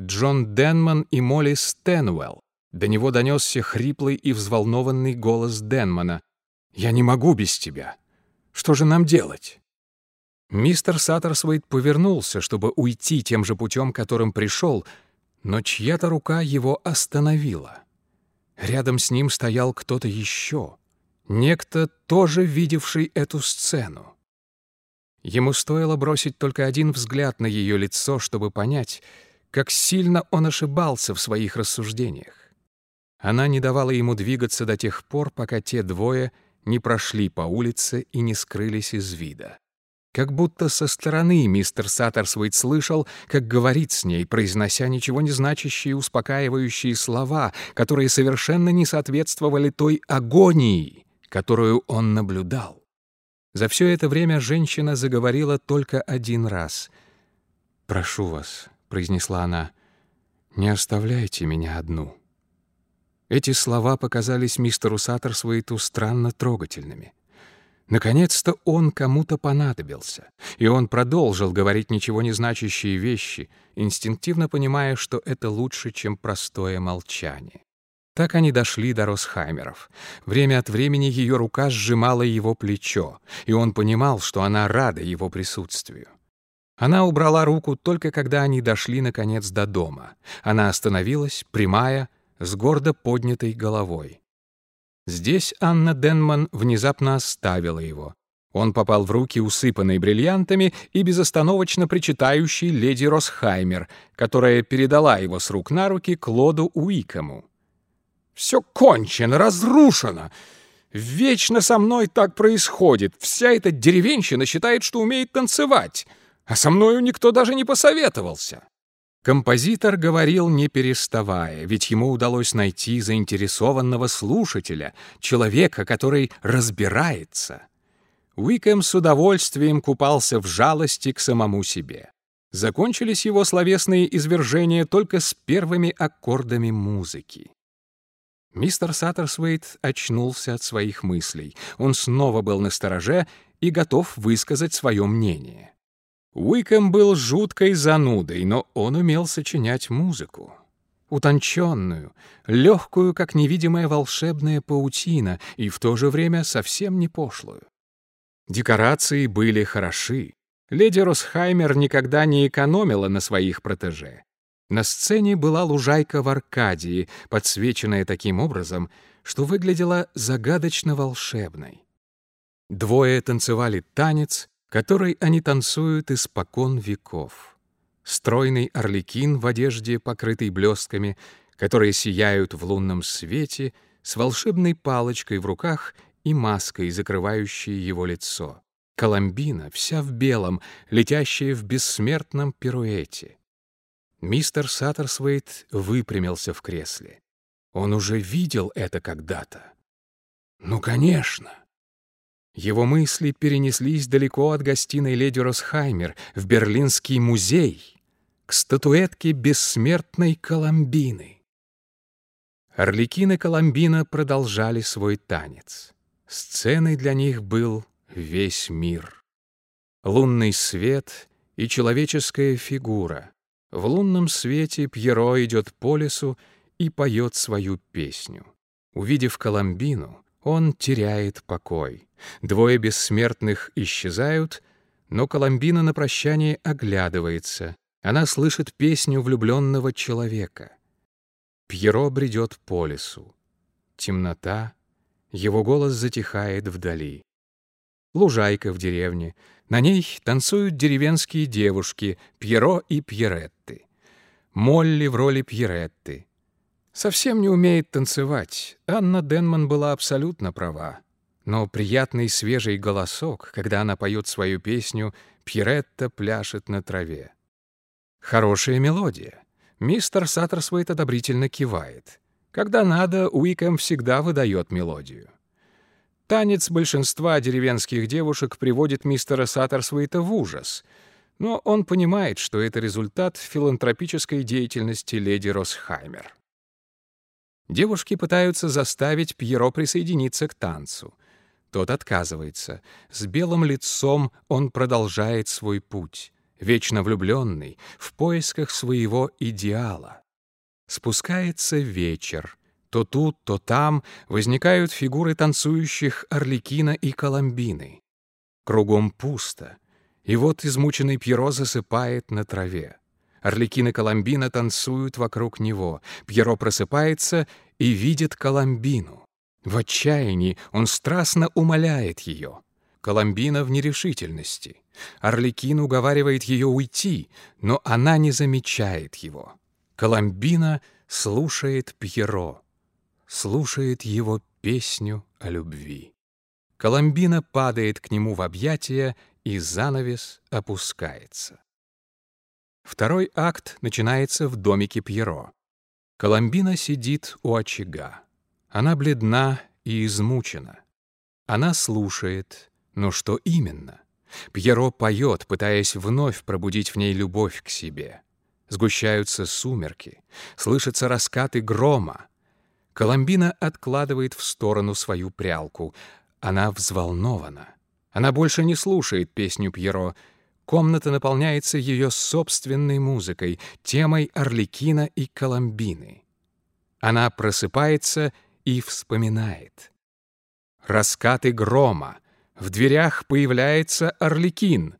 Джон Денман и Молли Стэнуэлл. До него донесся хриплый и взволнованный голос Денмана. «Я не могу без тебя. Что же нам делать?» Мистер Саттерсвейт повернулся, чтобы уйти тем же путем, которым пришел, но чья-то рука его остановила. Рядом с ним стоял кто-то еще, некто, тоже видевший эту сцену. Ему стоило бросить только один взгляд на ее лицо, чтобы понять — как сильно он ошибался в своих рассуждениях. Она не давала ему двигаться до тех пор, пока те двое не прошли по улице и не скрылись из вида. Как будто со стороны мистер Саттерсвейт слышал, как говорит с ней, произнося ничего не значащие успокаивающие слова, которые совершенно не соответствовали той агонии, которую он наблюдал. За все это время женщина заговорила только один раз. «Прошу вас, произнесла она, — «не оставляйте меня одну». Эти слова показались мистеру Саттерсвейту странно трогательными. Наконец-то он кому-то понадобился, и он продолжил говорить ничего не значащие вещи, инстинктивно понимая, что это лучше, чем простое молчание. Так они дошли до Росхаймеров. Время от времени ее рука сжимала его плечо, и он понимал, что она рада его присутствию. Она убрала руку только когда они дошли, наконец, до дома. Она остановилась, прямая, с гордо поднятой головой. Здесь Анна Денман внезапно оставила его. Он попал в руки, усыпанные бриллиантами и безостановочно причитающей леди Росхаймер, которая передала его с рук на руки Клоду Уикому. «Все кончено, разрушено!» Вечно со мной так происходит. Вся эта деревенщина считает, что умеет танцевать а со мною никто даже не посоветовался. Композитор говорил не переставая, ведь ему удалось найти заинтересованного слушателя, человека, который разбирается. Уикэм с удовольствием купался в жалости к самому себе. Закончились его словесные извержения только с первыми аккордами музыки. Мистер Саттерсвейт очнулся от своих мыслей. Он снова был на стороже и готов высказать свое мнение. Уикэм был жуткой занудой, но он умел сочинять музыку. Утонченную, легкую, как невидимая волшебная паутина, и в то же время совсем не пошлую. Декорации были хороши. Леди Росхаймер никогда не экономила на своих протеже. На сцене была лужайка в Аркадии, подсвеченная таким образом, что выглядела загадочно волшебной. Двое танцевали танец, который они танцуют испокон веков. Стройный орликин в одежде, покрытой блестками, которые сияют в лунном свете, с волшебной палочкой в руках и маской, закрывающей его лицо. Коломбина, вся в белом, летящая в бессмертном пируэте. Мистер Саттерсвейт выпрямился в кресле. Он уже видел это когда-то. Ну, конечно. Его мысли перенеслись далеко от гостиной леди Росхаймер в Берлинский музей, к статуэтке бессмертной Коломбины. Орликин и Коломбина продолжали свой танец. Сценой для них был весь мир. Лунный свет и человеческая фигура. В лунном свете Пьеро идет по лесу и поет свою песню. Увидев Коломбину, он теряет покой. Двое бессмертных исчезают, но Коломбина на прощание оглядывается. Она слышит песню влюбленного человека. Пьеро бредет по лесу. Темнота, его голос затихает вдали. Лужайка в деревне. На ней танцуют деревенские девушки Пьеро и Пьеретты. Молли в роли Пьеретты. Совсем не умеет танцевать. Анна Денман была абсолютно права. Но приятный свежий голосок, когда она поет свою песню «Пьеретта пляшет на траве». Хорошая мелодия. Мистер Саттерсвейт одобрительно кивает. Когда надо, Уикэм всегда выдает мелодию. Танец большинства деревенских девушек приводит мистера Саттерсвейта в ужас, но он понимает, что это результат филантропической деятельности леди Росхаймер. Девушки пытаются заставить Пьеро присоединиться к танцу. Тот отказывается. С белым лицом он продолжает свой путь, вечно влюбленный, в поисках своего идеала. Спускается вечер. То тут, то там возникают фигуры танцующих Орликина и Коломбины. Кругом пусто. И вот измученный Пьеро засыпает на траве. Орликин и Коломбина танцуют вокруг него. Пьеро просыпается и видит Коломбину. В отчаянии он страстно умоляет ее. Коломбина в нерешительности. Орликин уговаривает ее уйти, но она не замечает его. Коломбина слушает Пьеро, слушает его песню о любви. Коломбина падает к нему в объятия, и занавес опускается. Второй акт начинается в домике Пьеро. Коломбина сидит у очага. Она бледна и измучена. Она слушает, но что именно? Пьеро поет, пытаясь вновь пробудить в ней любовь к себе. Сгущаются сумерки, слышатся раскаты грома. Коломбина откладывает в сторону свою прялку. Она взволнована. Она больше не слушает песню Пьеро, Комната наполняется ее собственной музыкой, темой Орликина и Коломбины. Она просыпается и вспоминает. Раскаты грома. В дверях появляется Орликин.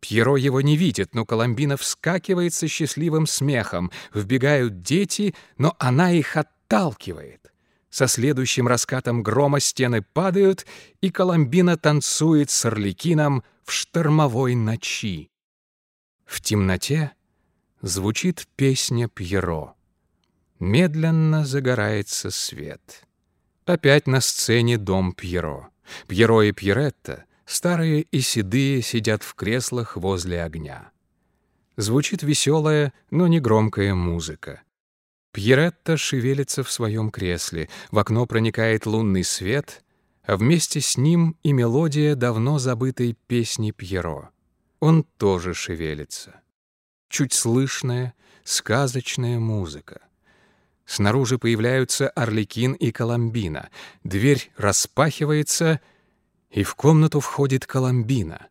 Пьеро его не видит, но Коломбина вскакивает со счастливым смехом. Вбегают дети, но она их отталкивает. Со следующим раскатом грома стены падают, и Коломбина танцует с Орликином в штормовой ночи. В темноте звучит песня Пьеро. Медленно загорается свет. Опять на сцене дом Пьеро. Пьеро и Пьеретта, старые и седые, сидят в креслах возле огня. Звучит веселая, но не громкая музыка. Пьеретта шевелится в своем кресле, в окно проникает лунный свет, а вместе с ним и мелодия давно забытой песни Пьеро. Он тоже шевелится. Чуть слышная, сказочная музыка. Снаружи появляются Орликин и Коломбина. Дверь распахивается, и в комнату входит Коломбина.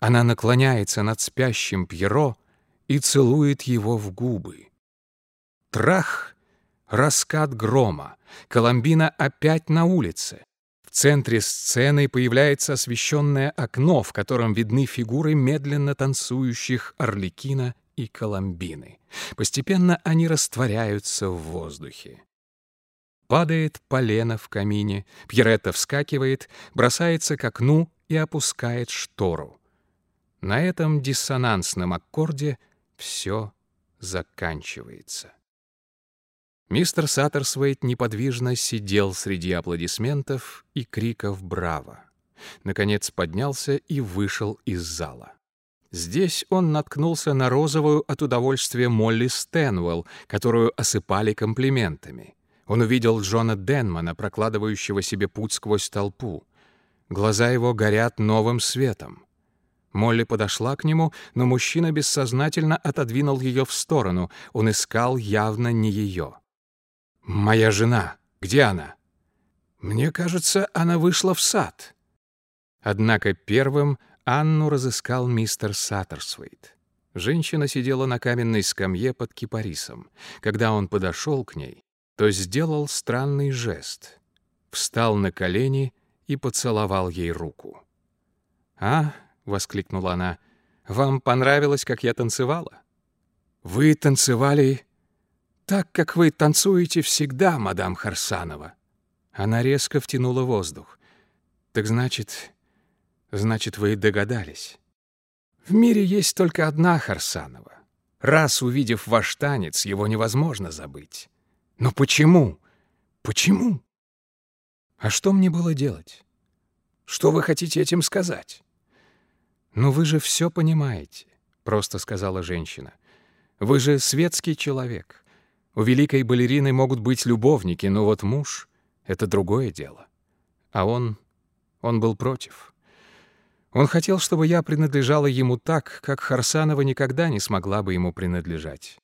Она наклоняется над спящим Пьеро и целует его в губы. Трах! Раскат грома. Коломбина опять на улице. В центре сцены появляется освещенное окно, в котором видны фигуры медленно танцующих Орликина и Коломбины. Постепенно они растворяются в воздухе. Падает полено в камине, Пьеретта вскакивает, бросается к окну и опускает штору. На этом диссонансном аккорде все заканчивается. Мистер Саттерсвейт неподвижно сидел среди аплодисментов и криков «Браво!». Наконец поднялся и вышел из зала. Здесь он наткнулся на розовую от удовольствия Молли Стэнвелл, которую осыпали комплиментами. Он увидел Джона Денмана, прокладывающего себе путь сквозь толпу. Глаза его горят новым светом. Молли подошла к нему, но мужчина бессознательно отодвинул ее в сторону. Он искал явно не ее. «Моя жена. Где она?» «Мне кажется, она вышла в сад». Однако первым Анну разыскал мистер Саттерсвейт. Женщина сидела на каменной скамье под кипарисом. Когда он подошел к ней, то сделал странный жест. Встал на колени и поцеловал ей руку. «А?» — воскликнула она. «Вам понравилось, как я танцевала?» «Вы танцевали так, как вы танцуете всегда, мадам Харсанова». Она резко втянула воздух. «Так значит, значит, вы догадались. В мире есть только одна Харсанова. Раз увидев ваш танец, его невозможно забыть. Но почему? Почему? А что мне было делать? Что вы хотите этим сказать? «Ну вы же все понимаете», — просто сказала женщина. «Вы же светский человек. У великой балерины могут быть любовники, но вот муж — это другое дело. А он... он был против. Он хотел, чтобы я принадлежала ему так, как Харсанова никогда не смогла бы ему принадлежать».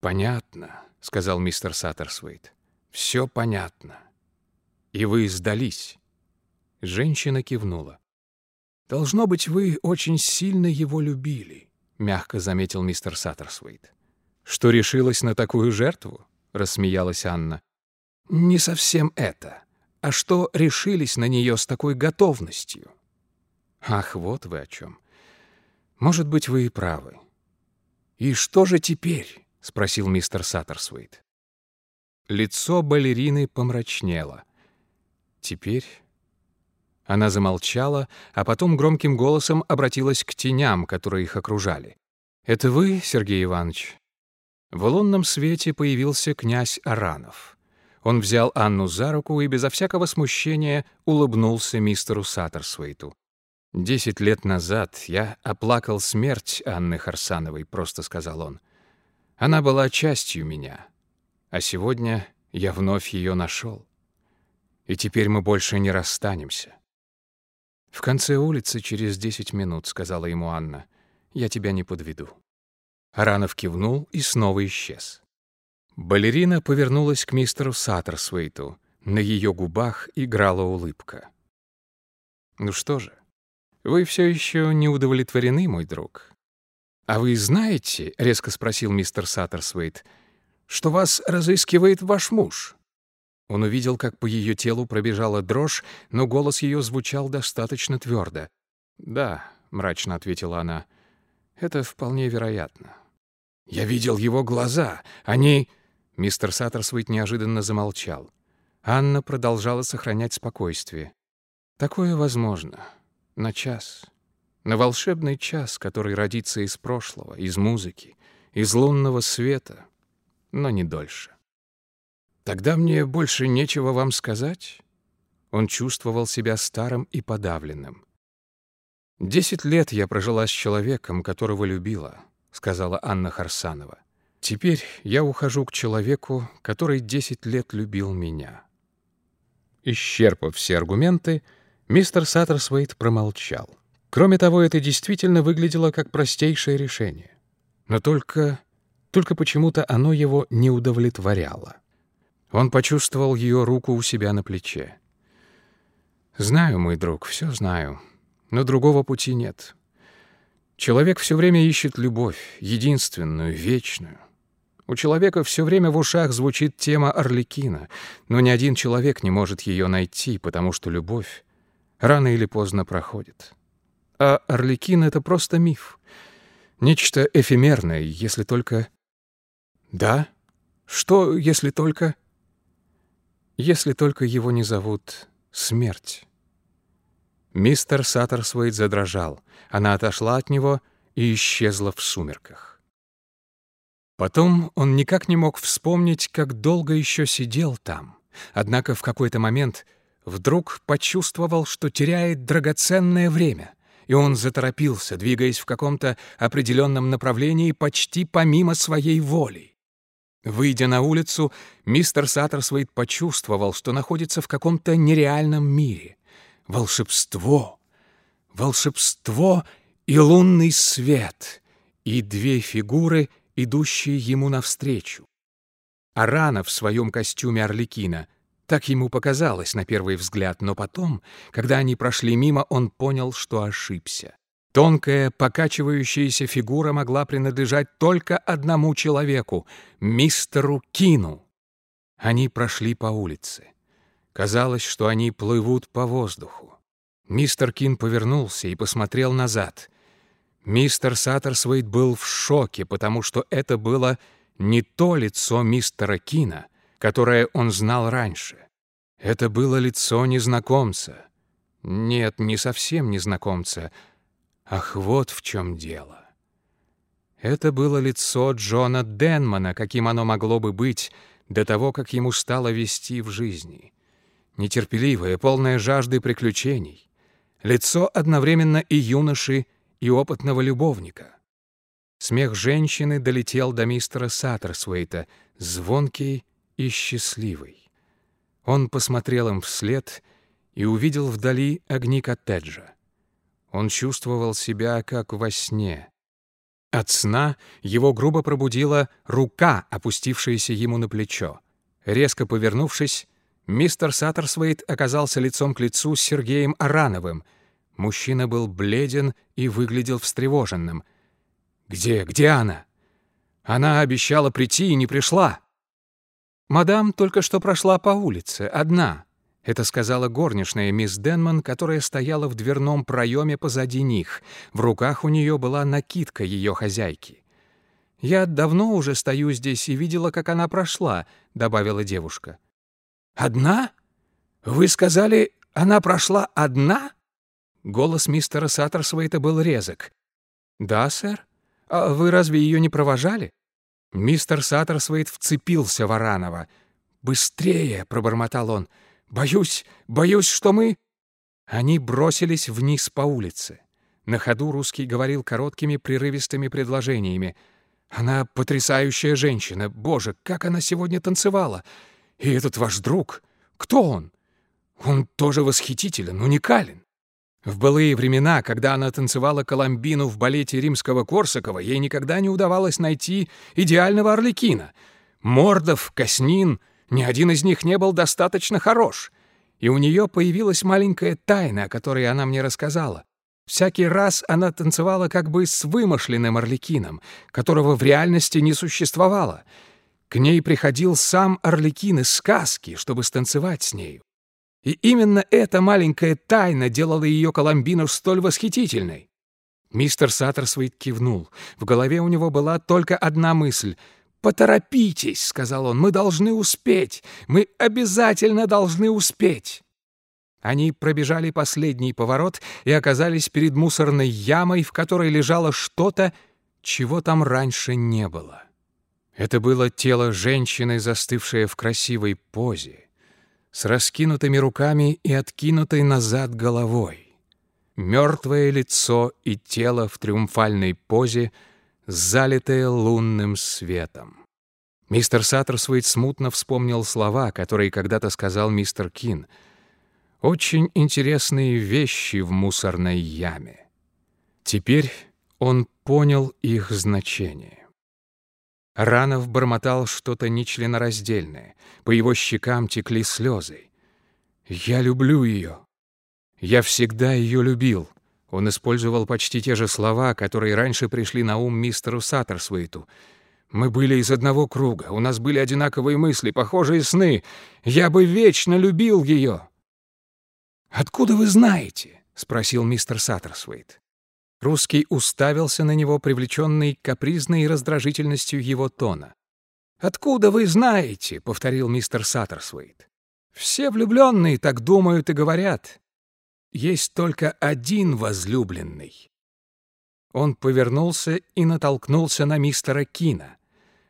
«Понятно», — сказал мистер Саттерсвейт. «Все понятно. И вы сдались». Женщина кивнула. «Должно быть, вы очень сильно его любили», — мягко заметил мистер Саттерсвейт. «Что решилась на такую жертву?» — рассмеялась Анна. «Не совсем это. А что решились на нее с такой готовностью?» «Ах, вот вы о чем. Может быть, вы и правы». «И что же теперь?» — спросил мистер Саттерсвейт. Лицо балерины помрачнело. «Теперь она замолчала, а потом громким голосом обратилась к теням, которые их окружали. «Это вы, Сергей Иванович?» В лунном свете появился князь Аранов. Он взял Анну за руку и безо всякого смущения улыбнулся мистеру Саттерсвейту. «Десять лет назад я оплакал смерть Анны Харсановой», — просто сказал он. «Она была частью меня, а сегодня я вновь ее нашел. И теперь мы больше не расстанемся. «В конце улицы через десять минут», — сказала ему Анна. «Я тебя не подведу». Аранов кивнул и снова исчез. Балерина повернулась к мистеру Саттерсвейту. На ее губах играла улыбка. «Ну что же, вы все еще не удовлетворены, мой друг?» «А вы знаете, — резко спросил мистер Саттерсвейт, — что вас разыскивает ваш муж?» Он увидел, как по ее телу пробежала дрожь, но голос ее звучал достаточно твердо. «Да», — мрачно ответила она, — «это вполне вероятно». «Я видел его глаза. Они...» Мистер Саттерсвит неожиданно замолчал. Анна продолжала сохранять спокойствие. «Такое возможно. На час. На волшебный час, который родится из прошлого, из музыки, из лунного света, но не дольше». Тогда мне больше нечего вам сказать. Он чувствовал себя старым и подавленным. «Десять лет я прожила с человеком, которого любила», — сказала Анна Харсанова. «Теперь я ухожу к человеку, который десять лет любил меня». Исчерпав все аргументы, мистер Саттерсвейт промолчал. Кроме того, это действительно выглядело как простейшее решение. Но только... только почему-то оно его не удовлетворяло. Он почувствовал ее руку у себя на плече. «Знаю, мой друг, все знаю, но другого пути нет. Человек все время ищет любовь, единственную, вечную. У человека все время в ушах звучит тема Орликина, но ни один человек не может ее найти, потому что любовь рано или поздно проходит. А Орликин — это просто миф. Нечто эфемерное, если только... Да? Что, если только... Если только его не зовут Смерть. Мистер Саттерсвейд задрожал. Она отошла от него и исчезла в сумерках. Потом он никак не мог вспомнить, как долго еще сидел там. Однако в какой-то момент вдруг почувствовал, что теряет драгоценное время, и он заторопился, двигаясь в каком-то определенном направлении почти помимо своей воли. Выйдя на улицу, мистер Саттерсвейд почувствовал, что находится в каком-то нереальном мире. Волшебство! Волшебство и лунный свет, и две фигуры, идущие ему навстречу. Арана в своем костюме Орликина. Так ему показалось на первый взгляд, но потом, когда они прошли мимо, он понял, что ошибся. Тонкая, покачивающаяся фигура могла принадлежать только одному человеку — мистеру Кину. Они прошли по улице. Казалось, что они плывут по воздуху. Мистер Кин повернулся и посмотрел назад. Мистер Саттерсвейт был в шоке, потому что это было не то лицо мистера Кина, которое он знал раньше. Это было лицо незнакомца. Нет, не совсем незнакомца — Ах, вот в чем дело. Это было лицо Джона Денмана, каким оно могло бы быть до того, как ему стало вести в жизни. Нетерпеливое, полное жажды приключений. Лицо одновременно и юноши, и опытного любовника. Смех женщины долетел до мистера Саттерсвейта, звонкий и счастливый. Он посмотрел им вслед и увидел вдали огни коттеджа. Он чувствовал себя как во сне. От сна его грубо пробудила рука, опустившаяся ему на плечо. Резко повернувшись, мистер Саттерсвейт оказался лицом к лицу с Сергеем Арановым. Мужчина был бледен и выглядел встревоженным. «Где? Где она?» «Она обещала прийти и не пришла». «Мадам только что прошла по улице, одна», это сказала горничная мисс Денман, которая стояла в дверном проеме позади них. В руках у нее была накидка ее хозяйки. «Я давно уже стою здесь и видела, как она прошла», — добавила девушка. «Одна? Вы сказали, она прошла одна?» Голос мистера Саттерсвейта был резок. «Да, сэр. А вы разве ее не провожали?» Мистер Саттерсвейт вцепился в Аранова. «Быстрее!» — пробормотал он. Боюсь, боюсь, что мы...» Они бросились вниз по улице. На ходу русский говорил короткими прерывистыми предложениями. «Она потрясающая женщина. Боже, как она сегодня танцевала! И этот ваш друг, кто он? Он тоже восхитителен, уникален. В былые времена, когда она танцевала Коломбину в балете римского Корсакова, ей никогда не удавалось найти идеального орликина. Мордов, Коснин — ни один из них не был достаточно хорош. И у нее появилась маленькая тайна, о которой она мне рассказала. Всякий раз она танцевала как бы с вымышленным Орликином, которого в реальности не существовало. К ней приходил сам Орликин из сказки, чтобы станцевать с нею. И именно эта маленькая тайна делала ее Коломбину столь восхитительной. Мистер Саттерсвейт кивнул. В голове у него была только одна мысль — «Поторопитесь», — сказал он, — «мы должны успеть, мы обязательно должны успеть». Они пробежали последний поворот и оказались перед мусорной ямой, в которой лежало что-то, чего там раньше не было. Это было тело женщины, застывшее в красивой позе, с раскинутыми руками и откинутой назад головой. Мертвое лицо и тело в триумфальной позе — залитое лунным светом. Мистер Саттерсвейт смутно вспомнил слова, которые когда-то сказал мистер Кин. «Очень интересные вещи в мусорной яме». Теперь он понял их значение. Ранов бормотал что-то нечленораздельное. По его щекам текли слезы. «Я люблю ее. Я всегда ее любил», Он использовал почти те же слова, которые раньше пришли на ум мистеру Саттерсвейту. «Мы были из одного круга, у нас были одинаковые мысли, похожие сны. Я бы вечно любил ее!» «Откуда вы знаете?» — спросил мистер Саттерсвейт. Русский уставился на него, привлеченный капризной раздражительностью его тона. «Откуда вы знаете?» — повторил мистер Саттерсвейт. «Все влюбленные так думают и говорят. Есть только один возлюбленный». Он повернулся и натолкнулся на мистера Кина.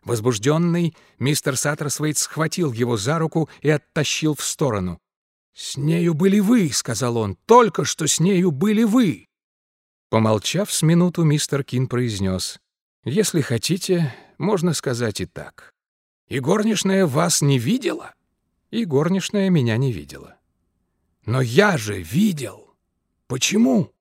Возбужденный, мистер Саттерсвейт схватил его за руку и оттащил в сторону. «С нею были вы», — сказал он, — «только что с нею были вы». Помолчав с минуту, мистер Кин произнес, «Если хотите, можно сказать и так. И горничная вас не видела?» «И горничная меня не видела». «Но я же видел! Почему?»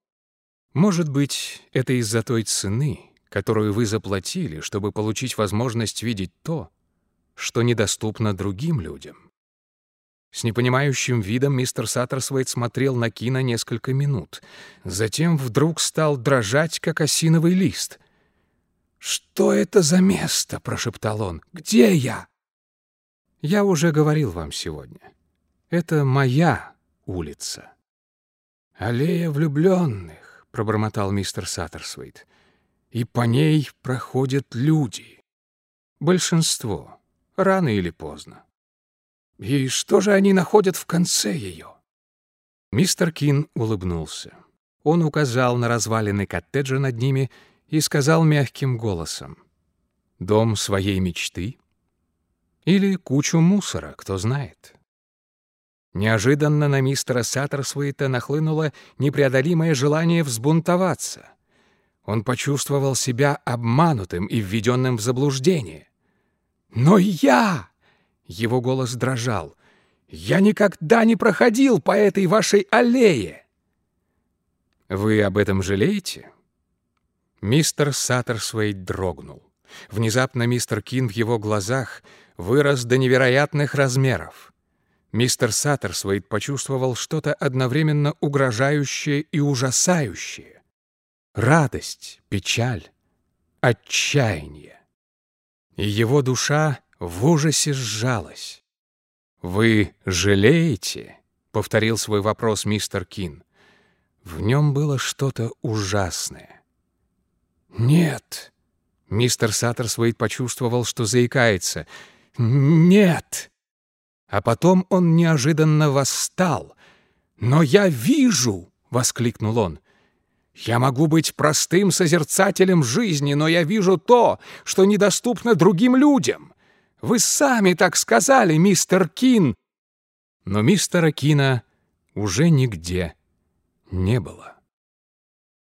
«Может быть, это из-за той цены, которую вы заплатили, чтобы получить возможность видеть то, что недоступно другим людям». С непонимающим видом мистер Саттерсвейт смотрел на Кина несколько минут. Затем вдруг стал дрожать, как осиновый лист. «Что это за место?» — прошептал он. «Где я?» «Я уже говорил вам сегодня. Это моя улица». «Аллея влюбленных», — пробормотал мистер Саттерсвейт. «И по ней проходят люди. Большинство. Рано или поздно. И что же они находят в конце ее? Мистер Кин улыбнулся. Он указал на развалины коттеджа над ними и сказал мягким голосом. «Дом своей мечты? Или кучу мусора, кто знает?» Неожиданно на мистера Саттерсвейта нахлынуло непреодолимое желание взбунтоваться. Он почувствовал себя обманутым и введенным в заблуждение. «Но я!» Его голос дрожал. «Я никогда не проходил по этой вашей аллее!» «Вы об этом жалеете?» Мистер Саттерсвейт дрогнул. Внезапно мистер Кин в его глазах вырос до невероятных размеров. Мистер Саттерсвейт почувствовал что-то одновременно угрожающее и ужасающее. Радость, печаль, отчаяние. И его душа в ужасе сжалась. «Вы жалеете?» — повторил свой вопрос мистер Кин. В нем было что-то ужасное. «Нет!» — мистер Саттерсвейт почувствовал, что заикается. «Нет!» А потом он неожиданно восстал. «Но я вижу!» — воскликнул он. «Я могу быть простым созерцателем жизни, но я вижу то, что недоступно другим людям. Вы сами так сказали, мистер Кин!» Но мистера Кина уже нигде не было.